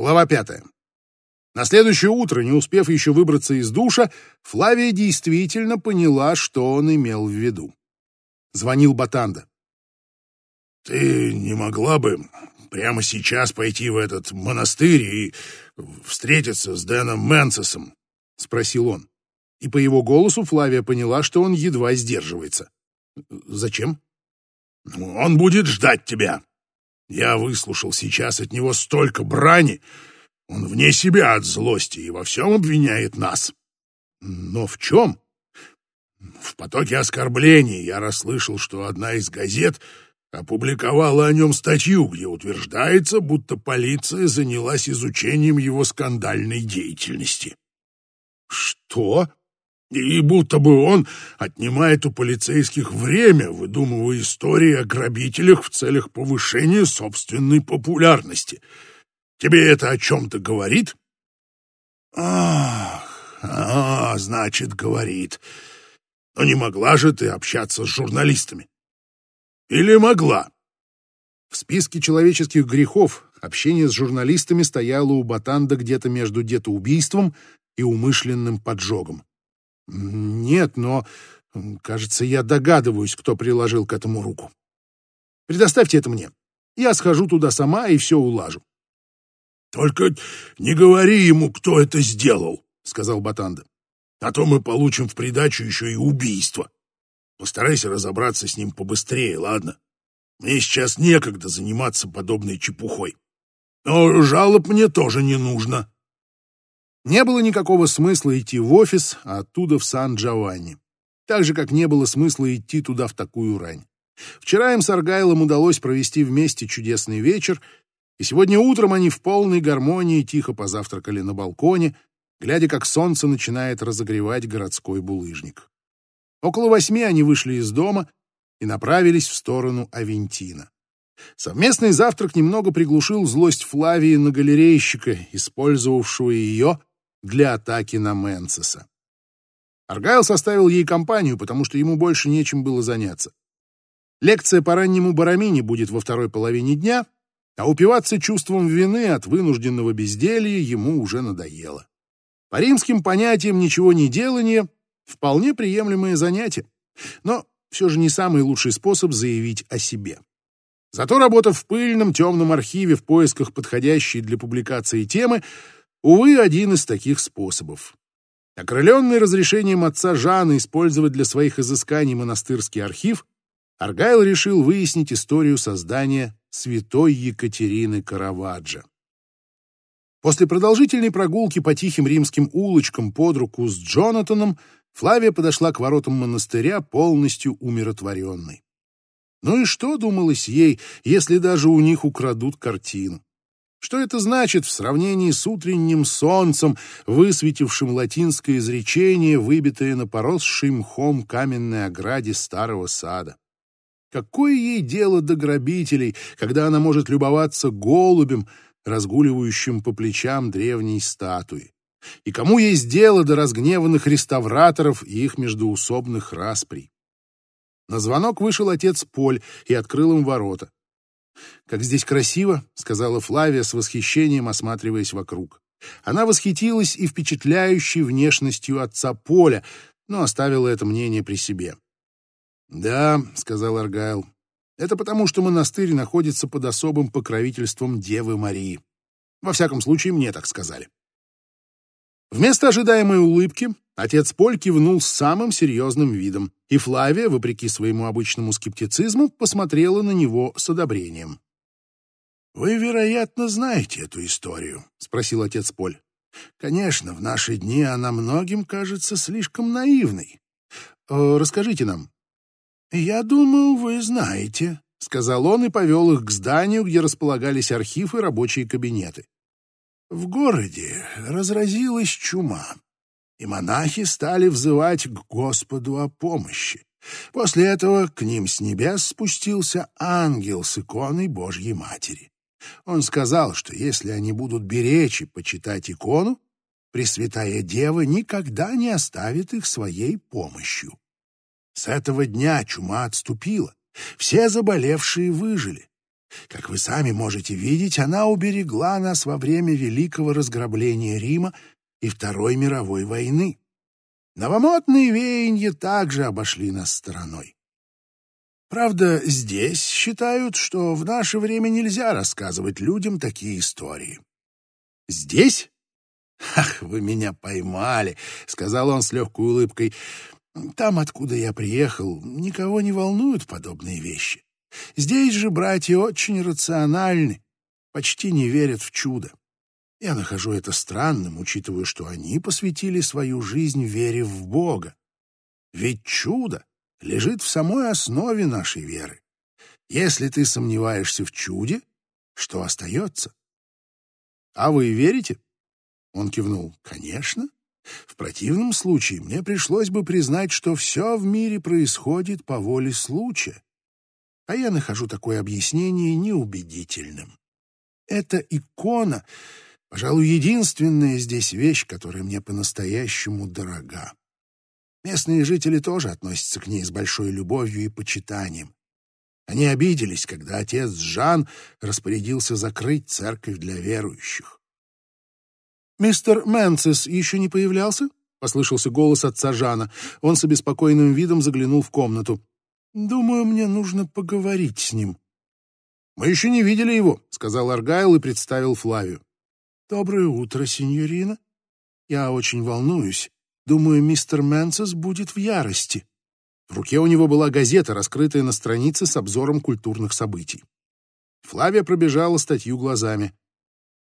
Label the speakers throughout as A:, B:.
A: Глава пятая. На следующее утро, не успев еще выбраться из душа, Флавия действительно поняла, что он имел в виду. Звонил Батанда.
B: «Ты не могла бы прямо сейчас пойти в этот монастырь и встретиться с Дэном Мэнсесом?»
A: — спросил он. И по его голосу Флавия поняла, что он едва сдерживается. «Зачем?»
B: «Он будет ждать тебя. Я выслушал сейчас от него столько брани. Он вне себя от злости и во всем обвиняет нас».
A: «Но в чем?»
B: В потоке оскорблений я расслышал, что одна из газет опубликовала о нем статью, где утверждается, будто полиция занялась изучением его скандальной деятельности.
A: Что?
B: И будто бы он отнимает у полицейских время, выдумывая истории о грабителях в целях повышения собственной популярности. Тебе это о чем-то говорит? Ах, а, значит, говорит. Но не могла же ты общаться с журналистами? Или могла?
A: В списке человеческих грехов общение с журналистами стояло у Батанда где-то между детоубийством и умышленным поджогом. Нет, но, кажется, я догадываюсь, кто приложил к этому руку. Предоставьте это мне. Я схожу туда сама и все улажу.
B: Только не говори ему, кто это сделал, сказал Батанда. А то мы получим в придачу еще и убийство. Постарайся разобраться с ним побыстрее, ладно? Мне сейчас некогда заниматься подобной чепухой. Но жалоб мне тоже не нужно.
A: Не было никакого смысла идти в офис, а оттуда в Сан-Джованни. Так же, как не было смысла идти туда в такую рань. Вчера им с Аргайлом удалось провести вместе чудесный вечер, и сегодня утром они в полной гармонии тихо позавтракали на балконе, глядя, как солнце начинает разогревать городской булыжник. Около восьми они вышли из дома и направились в сторону Авентина. Совместный завтрак немного приглушил злость Флавии на галерейщика, использовавшего ее для атаки на Мэнсеса. Аргайл составил ей компанию, потому что ему больше нечем было заняться. Лекция по раннему барамине будет во второй половине дня, а упиваться чувством вины от вынужденного безделья ему уже надоело. По римским понятиям ничего не делание — вполне приемлемое занятие, но все же не самый лучший способ заявить о себе. Зато работа в пыльном темном архиве в поисках подходящей для публикации темы — Увы, один из таких способов. Окрыленный разрешением отца Жана использовать для своих изысканий монастырский архив, Аргайл решил выяснить историю создания святой Екатерины Караваджо. После продолжительной прогулки по тихим римским улочкам под руку с Джонатаном Флавия подошла к воротам монастыря полностью умиротворенной. Ну и что, думалось ей, если даже у них украдут картину? Что это значит в сравнении с утренним солнцем, высветившим латинское изречение, выбитое на поросшей мхом каменной ограде старого сада? Какое ей дело до грабителей, когда она может любоваться голубем, разгуливающим по плечам древней статуи? И кому есть дело до разгневанных реставраторов и их междуусобных расприй? На звонок вышел отец Поль и открыл им ворота. «Как здесь красиво!» — сказала Флавия с восхищением, осматриваясь вокруг. Она восхитилась и впечатляющей внешностью отца Поля, но оставила это мнение при себе. «Да», — сказал Аргайл, — «это потому, что монастырь находится под особым покровительством Девы Марии. Во всяком случае, мне так сказали». Вместо ожидаемой улыбки отец Поль кивнул с самым серьезным видом, и Флавия, вопреки своему обычному скептицизму, посмотрела на него с одобрением. «Вы, вероятно, знаете эту историю?» — спросил отец Поль. «Конечно, в наши дни она многим кажется слишком наивной. Э, расскажите нам». «Я думаю, вы знаете», — сказал он и повел их к зданию, где располагались архивы и рабочие кабинеты. В городе разразилась чума, и монахи стали взывать к Господу о помощи. После этого к ним с небес спустился ангел с иконой Божьей Матери. Он сказал, что если они будут беречь и почитать икону, Пресвятая Дева никогда не оставит их своей помощью. С этого дня чума отступила, все заболевшие выжили. Как вы сами можете видеть, она уберегла нас во время великого разграбления Рима и Второй мировой войны. Новомодные веяния также обошли нас стороной. Правда, здесь считают, что в наше время нельзя рассказывать людям такие истории. Здесь? Ах, вы меня поймали, сказал он с легкой улыбкой. Там, откуда я приехал, никого не волнуют подобные вещи. Здесь же братья очень рациональны, почти не верят в чудо. Я нахожу это странным, учитывая, что они посвятили свою жизнь вере в Бога. Ведь чудо лежит в самой основе нашей веры. Если ты сомневаешься в чуде, что остается? А вы верите? Он кивнул. Конечно. В противном случае мне пришлось бы признать, что все в мире происходит по воле случая. А я нахожу такое объяснение неубедительным. Эта икона, пожалуй, единственная здесь вещь, которая мне по-настоящему дорога. Местные жители тоже относятся к ней с большой любовью и почитанием. Они обиделись, когда отец Жан распорядился закрыть церковь для верующих. «Мистер Мэнцис еще не появлялся?» — послышался голос отца Жана. Он с обеспокоенным видом заглянул в комнату. «Думаю, мне нужно поговорить с ним». «Мы еще не видели его», — сказал Аргайл и представил Флавию. «Доброе утро, сеньорина. Я очень волнуюсь. Думаю, мистер Мэнсес будет в ярости. В руке у него была газета, раскрытая на странице с обзором культурных событий. Флавия пробежала статью глазами.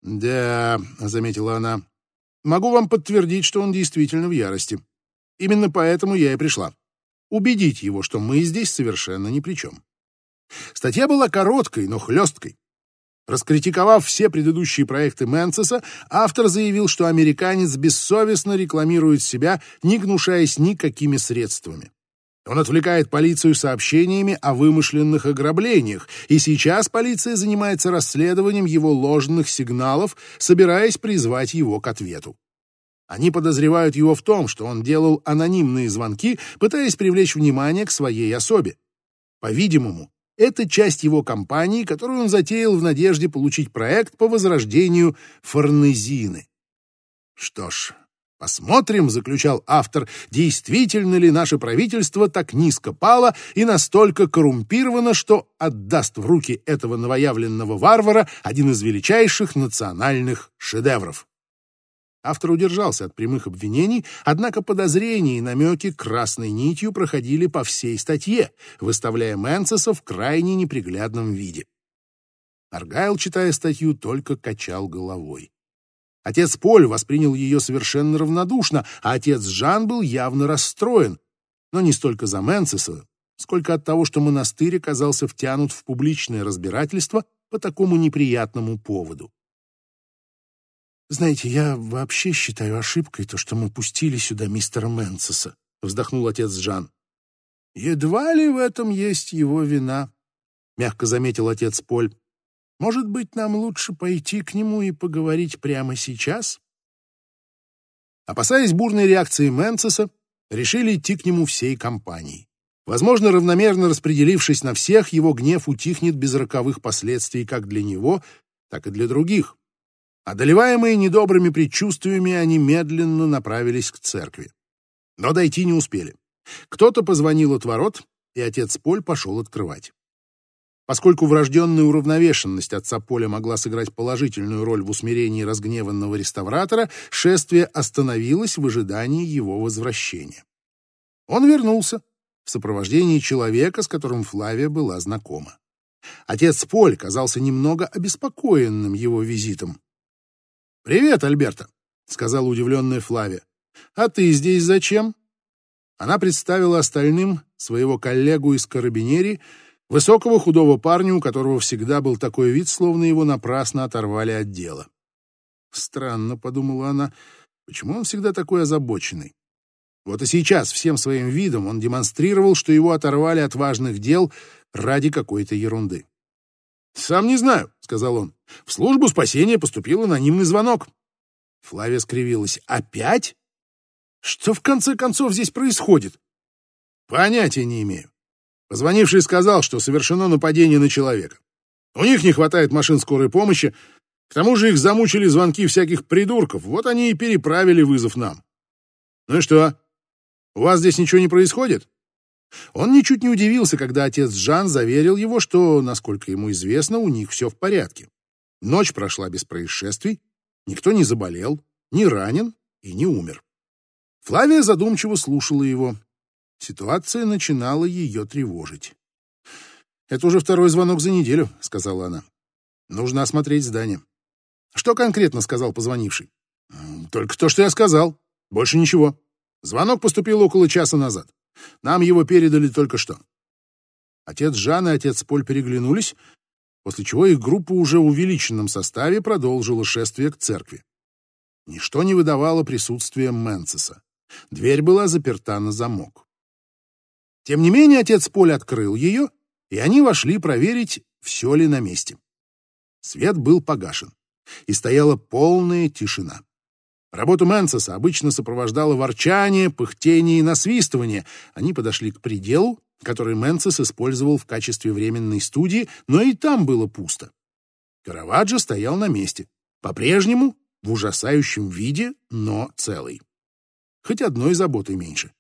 A: «Да», — заметила она, — «могу вам подтвердить, что он действительно в ярости. Именно поэтому я и пришла. Убедить его, что мы здесь совершенно ни при чем». Статья была короткой, но хлесткой. Раскритиковав все предыдущие проекты Мэнсеса, автор заявил, что американец бессовестно рекламирует себя, не гнушаясь никакими средствами. Он отвлекает полицию сообщениями о вымышленных ограблениях, и сейчас полиция занимается расследованием его ложных сигналов, собираясь призвать его к ответу. Они подозревают его в том, что он делал анонимные звонки, пытаясь привлечь внимание к своей особе. По-видимому, это часть его кампании, которую он затеял в надежде получить проект по возрождению Форнезины. Что ж, посмотрим, заключал автор, действительно ли наше правительство так низко пало и настолько коррумпировано, что отдаст в руки этого новоявленного варвара один из величайших национальных шедевров. Автор удержался от прямых обвинений, однако подозрения и намеки красной нитью проходили по всей статье, выставляя Мэнсеса в крайне неприглядном виде. Аргайл, читая статью, только качал головой. Отец Поль воспринял ее совершенно равнодушно, а отец Жан был явно расстроен, но не столько за Мэнсеса, сколько от того, что монастырь оказался втянут в публичное разбирательство по такому неприятному поводу. «Знаете, я вообще считаю ошибкой то, что мы пустили сюда мистера Мэнсеса», — вздохнул отец Жан. «Едва ли в этом есть его вина», — мягко заметил отец Поль. «Может быть, нам лучше пойти к нему и поговорить прямо сейчас?» Опасаясь бурной реакции Мэнсеса, решили идти к нему всей компанией. Возможно, равномерно распределившись на всех, его гнев утихнет без роковых последствий как для него, так и для других. Одолеваемые недобрыми предчувствиями, они медленно направились к церкви. Но дойти не успели. Кто-то позвонил от ворот, и отец Поль пошел открывать. Поскольку врожденная уравновешенность отца Поля могла сыграть положительную роль в усмирении разгневанного реставратора, шествие остановилось в ожидании его возвращения. Он вернулся в сопровождении человека, с которым Флавия была знакома. Отец Поль казался немного обеспокоенным его визитом. «Привет, Альберта», — сказала удивленная Флавия. «А ты здесь зачем?» Она представила остальным своего коллегу из карабинери, высокого худого парня, у которого всегда был такой вид, словно его напрасно оторвали от дела. «Странно», — подумала она, — «почему он всегда такой озабоченный?» Вот и сейчас всем своим видом он демонстрировал, что его оторвали от важных дел ради какой-то ерунды. «Сам не знаю», — сказал он. «В службу спасения поступил анонимный звонок». Флавия скривилась. «Опять? Что в конце концов здесь происходит?» «Понятия не имею. Позвонивший сказал, что совершено нападение на человека. У них не хватает машин скорой помощи, к тому же их замучили звонки всяких придурков, вот они и переправили вызов нам. Ну и что? У вас здесь ничего не происходит? Он ничуть не удивился, когда отец Жан заверил его, что, насколько ему известно, у них все в порядке. Ночь прошла без происшествий, никто не заболел, не ранен и не умер. Флавия задумчиво слушала его. Ситуация начинала ее тревожить. «Это уже второй звонок за неделю», — сказала она. «Нужно осмотреть здание». «Что конкретно сказал позвонивший?» «Только то, что я сказал. Больше ничего. Звонок поступил около часа назад. Нам его передали только что». Отец Жан и отец Поль переглянулись, после чего их группа уже в увеличенном составе продолжила шествие к церкви. Ничто не выдавало присутствия Мэнцеса. Дверь была заперта на замок. Тем не менее, отец Поль открыл ее и они вошли проверить, все ли на месте. Свет был погашен, и стояла полная тишина. Работу Мэнсеса обычно сопровождало ворчание, пыхтение и насвистывание. Они подошли к пределу, который Мэнсес использовал в качестве временной студии, но и там было пусто. Караваджо стоял на месте, по-прежнему в ужасающем виде, но целый. Хоть одной заботы меньше.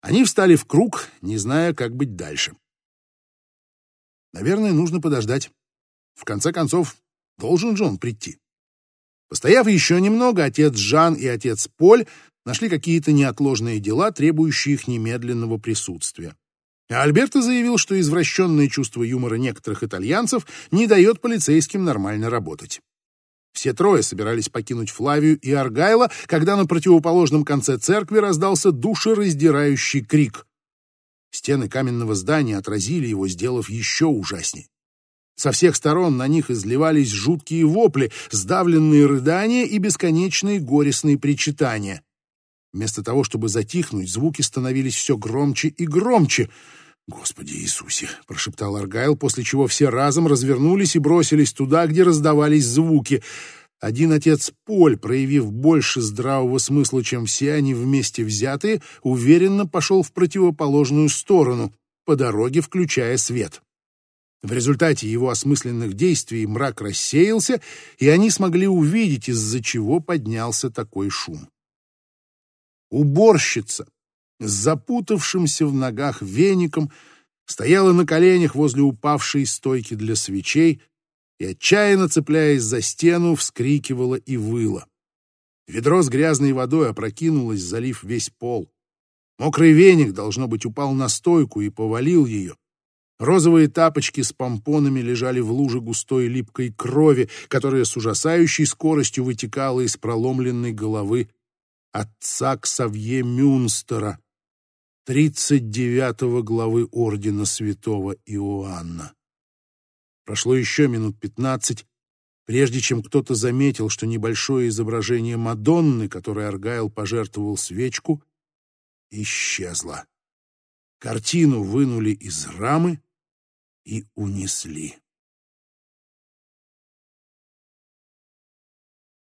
A: Они встали в круг, не зная, как быть дальше. Наверное, нужно подождать. В конце концов, должен Джон прийти. Постояв еще немного, отец Жан и отец Поль нашли какие-то неотложные дела, требующие их немедленного присутствия. А Альберто заявил, что извращенное чувство юмора некоторых итальянцев не дает полицейским нормально работать. Все трое собирались покинуть Флавию и Аргайла, когда на противоположном конце церкви раздался душераздирающий крик. Стены каменного здания отразили его, сделав еще ужасней. Со всех сторон на них изливались жуткие вопли, сдавленные рыдания и бесконечные горестные причитания. Вместо того, чтобы затихнуть, звуки становились все громче и громче. «Господи Иисусе!» — прошептал Аргайл, после чего все разом развернулись и бросились туда, где раздавались звуки — один отец Поль, проявив больше здравого смысла, чем все они вместе взятые, уверенно пошел в противоположную сторону, по дороге включая свет. В результате его осмысленных действий мрак рассеялся, и они смогли увидеть, из-за чего поднялся такой шум. Уборщица с запутавшимся в ногах веником стояла на коленях возле упавшей стойки для свечей, и, отчаянно цепляясь за стену, вскрикивала и выла. Ведро с грязной водой опрокинулось, залив весь пол. Мокрый веник, должно быть, упал на стойку и повалил ее. Розовые тапочки с помпонами лежали в луже густой липкой крови, которая с ужасающей скоростью вытекала из проломленной головы отца Ксавье Мюнстера, тридцать девятого главы Ордена Святого Иоанна. Прошло еще минут пятнадцать, прежде чем кто-то заметил, что небольшое изображение Мадонны, которой Аргайл пожертвовал свечку, исчезло. Картину вынули из рамы и унесли.